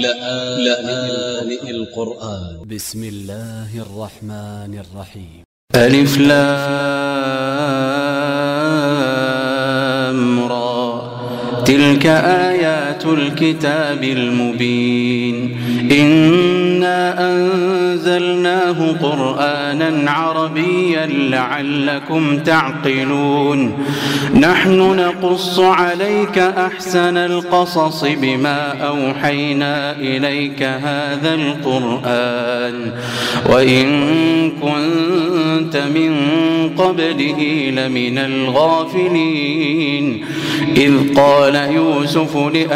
لآن القرآن. ب س م الله الرحمن الرحيم. ألف لام را. تلك آيات الكتاب المبين. إنا أنزلناه قرآنا عربيا لعلكم تعقلون. نحن نقص عليك أحسن القصص بما أوحينا إليك هذا القرآن. وإن كنت من قبله لمن الغافلين. إذ قال يوسف لأبيه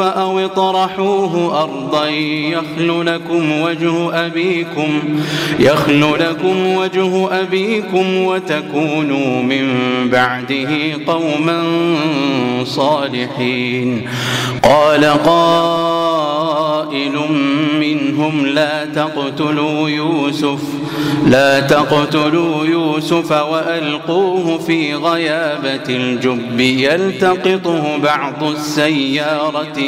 أو اطرحوه أرضا يخل لكم وجه أبيكم يخل لكم وجه أبيكم وتكونوا من بعده قوما صالحين. قال قائل منهم لا تقتلوا يوسف لا تقتلوا يوسف وألقوه في غيابة الجب يلتقطه بعض السيارة.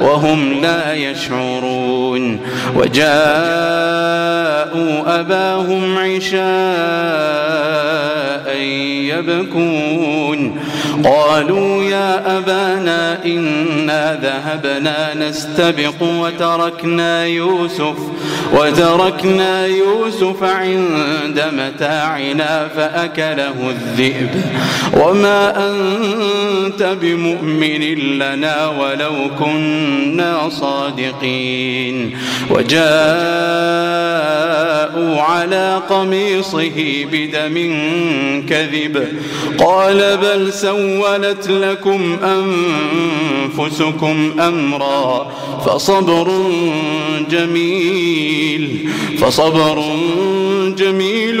وهم لا يشعرون وجاءوا أباهم عشاء يبكون قالوا يا أبانا إنا ذهبنا نستبق وتركنا يوسف وتركنا يوسف عند متاعنا فأكله الذئب وما أنت بمؤمن لنا ولو كنا صادقين وجاءوا على قميصه بدم كذب قال بل سولت لكم أنفسكم أمرا فصبر جميل فصبر جميل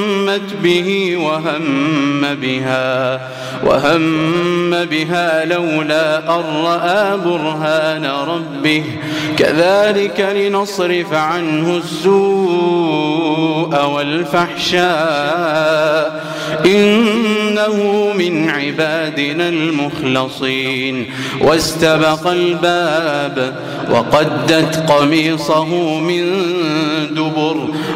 همت به وهم بها وهم بها لولا أن رأى برهان ربه. كذلك لنصرف عنه السوء والفحشاء. إنه من عبادنا المخلصين. واستبق الباب وقدت قميصه من دبر.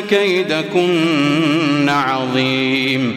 كيدكن عظيم.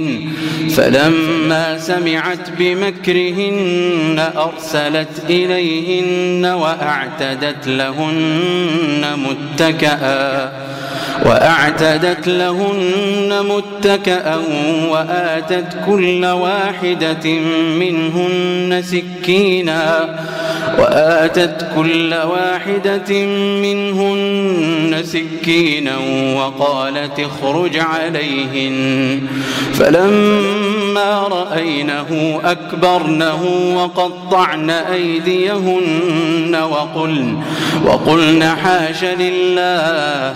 فلما سمعت بمكرهن أرسلت إليهن وأعتدت لهن متكئا. وأعتدت لهن متكأ وآتت كل واحدة منهن سكينا وآتت كل واحدة منهن سكينا وقالت اخرج عليهن فلما رأينه أكبرنه وقطعن أيديهن وقلن, وقلن حاش لله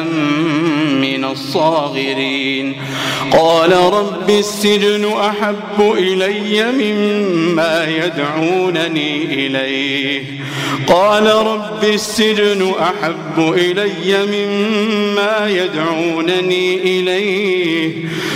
من الصاغرين. قال رب السجن أحب إلي مما يدعونني إليه. قال رب السجن أحب إلي مما يدعونني إليه.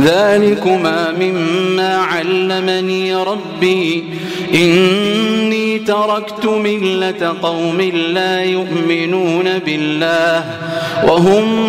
ذلكما مما علمني ربي. إني تركت ملة قوم لا يؤمنون بالله وهم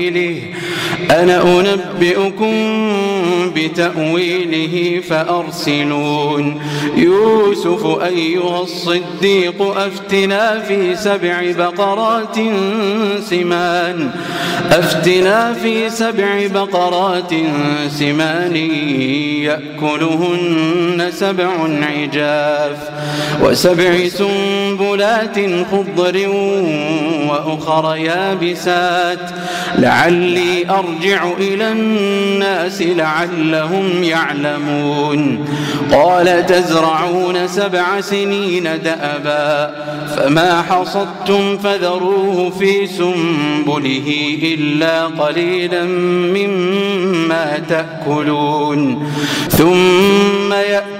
بتأويله أنا أنبئكم بتأويله فأرسلون. يوسف أيها الصديق أفتنا في سبع بقرات سمان. أفتنا في سبع بقرات سمان يأكلهن سبع عجاف وسبع سنبلات خضر وأخر يابسات. لعلي أرجع إلى الناس لعلهم يعلمون. قال تزرعون سبع سنين دأبا فما حصدتم فذروه في سنبله إلا قليلا مما تأكلون. ثم يأتي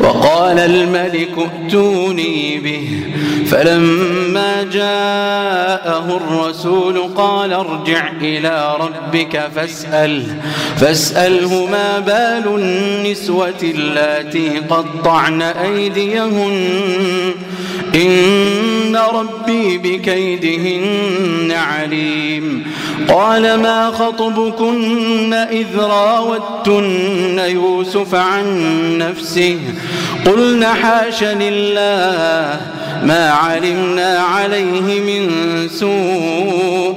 وقال الملك ائتوني به. فلما جاءه الرسول قال ارجع إلى ربك فاسأل. فاسأله ما بال النسوة اللاتي قطعن أيديهن. إن ربي بكيدهن عليم. قال ما خطبكن إذ راوتن يوسف عن نفسه؟ قلنا حاش لله ما علمنا عليه من سوء.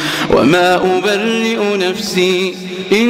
وما أبرئ نفسي إن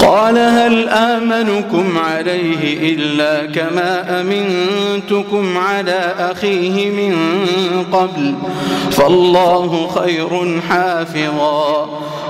قال هل آمنكم عليه إلا كما أمنتكم على أخيه من قبل فالله خير حافظا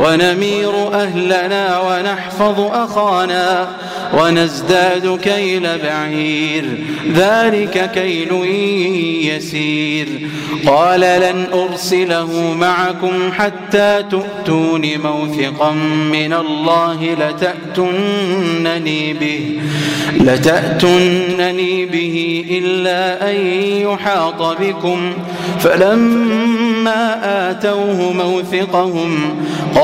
ونمير أهلنا ونحفظ أخانا ونزداد كيل بعير. ذلك كيل يسير. قال لن أرسله معكم حتى تؤتون موثقا من الله لتأتنني به. لتأتنني به إلا أن يحاط بكم. فلما آتوه موثقهم قال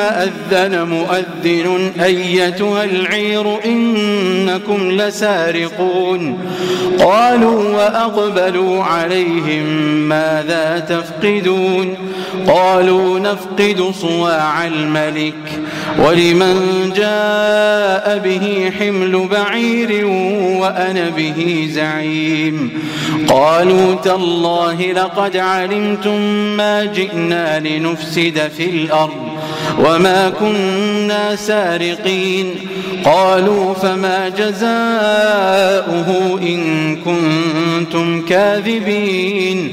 أذن مؤذن أيتها العير إنكم لسارقون قالوا وأقبلوا عليهم ماذا تفقدون قالوا نفقد صواع الملك ولمن جاء به حمل بعير وأنا به زعيم قالوا تالله لقد علمتم ما جئنا لنفسد في الأرض وما كنا سارقين قالوا فما جزاؤه إن كنتم كاذبين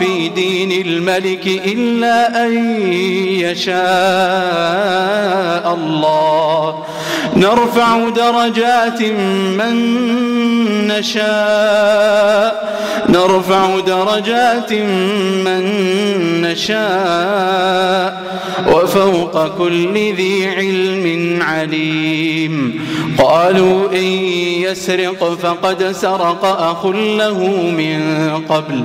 في دين الملك إلا أن يشاء الله. نرفع درجات من نشاء. نرفع درجات من نشاء. وفوق كل ذي علم عليم. قالوا إن يسرق فقد سرق أخ له من قبل.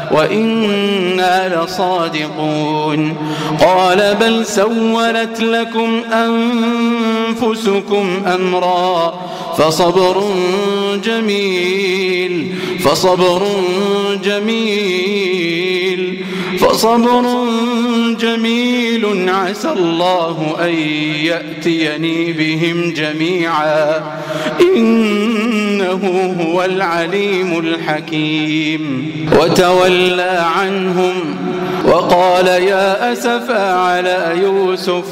وإنا لصادقون. قال بل سولت لكم أنفسكم أمرا فصبر جميل فصبر جميل. فصبر جميل عسى الله أن يأتيني بهم جميعا. إنه هو العليم الحكيم. وتولى عنهم وقال يا أسفا على يوسف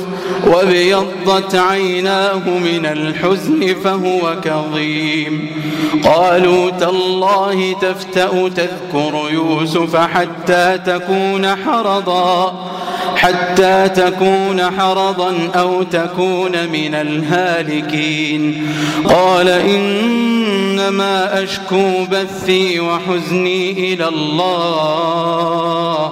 وابيضت عيناه من الحزن فهو كظيم. قالوا تالله تفتأ تذكر يوسف حتى تكون حرضا حتى تكون حرضا أو تكون من الهالكين. قال إنما أشكو بثي وحزني إلى الله.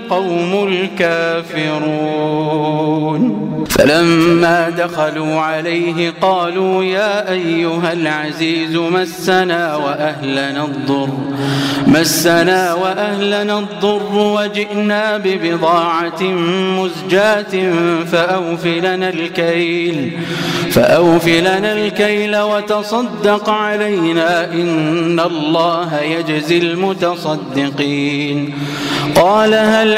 الكافرون. فلما دخلوا عليه قالوا يا أيها العزيز مسنا وأهلنا الضر. مسنا وأهلنا الضر وجئنا ببضاعة مزجاة فأوف لنا الكيل. فأوف لنا الكيل وتصدق علينا إن الله يجزي المتصدقين. قال هل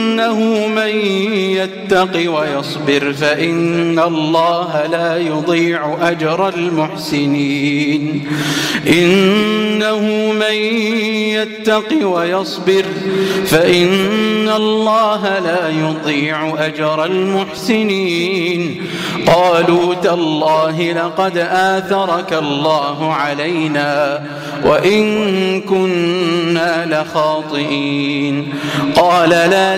إنه من يتق ويصبر فإن الله لا يضيع أجر المحسنين. إنه من يتق ويصبر فإن الله لا يضيع أجر المحسنين. قالوا تالله لقد آثرك الله علينا وإن كنا لخاطئين. قال لا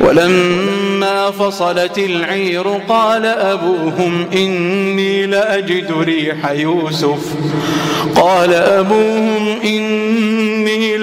ولما فصلت العير قال أبوهم إني لأجد ريح يوسف. قال أبوهم إني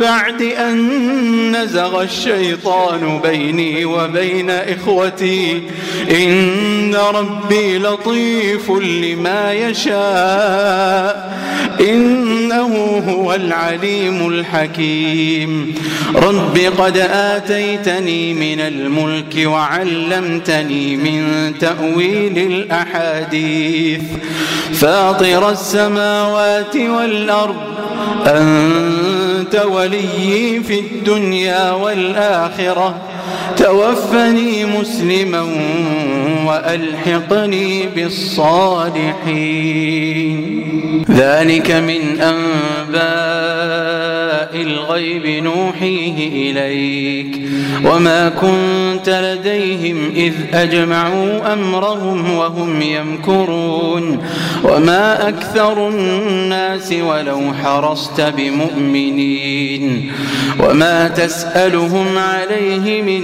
بعد أن نزغ الشيطان بيني وبين إخوتي إن ربي لطيف لما يشاء إنه هو العليم الحكيم. رب قد آتيتني من الملك وعلمتني من تأويل الأحاديث. فاطر السماوات والأرض أنت ولي في الدنيا والآخرة. توفني مسلما وألحقني بالصالحين. ذلك من أنباء الغيب نوحيه إليك. وما كنت لديهم إذ أجمعوا أمرهم وهم يمكرون. وما أكثر الناس ولو حرصت بمؤمنين. وما تسألهم عليه من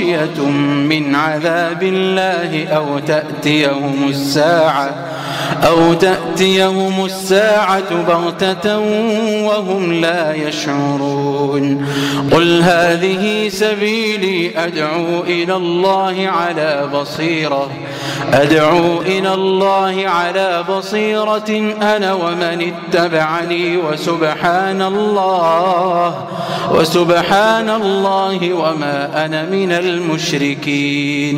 من عذاب الله أو تأتيهم الساعة أو تأتيهم الساعة بغتة وهم لا يشعرون. قل هذه سبيلي أدعو إلى الله على بصيرة. أدعو إلى الله على بصيرة أنا ومن اتبعني وسبحان الله وسبحان الله وما أنا من المشركين.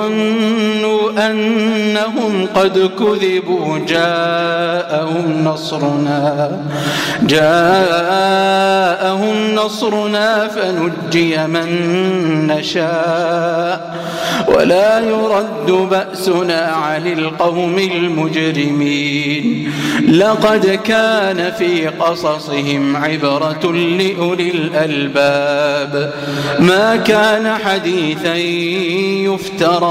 وظنوا أنهم قد كذبوا جاءهم نصرنا جاءهم نصرنا فنجي من نشاء. ولا يرد بأسنا عن القوم المجرمين. لقد كان في قصصهم عبرة لأولي الألباب. ما كان حديثا يفترى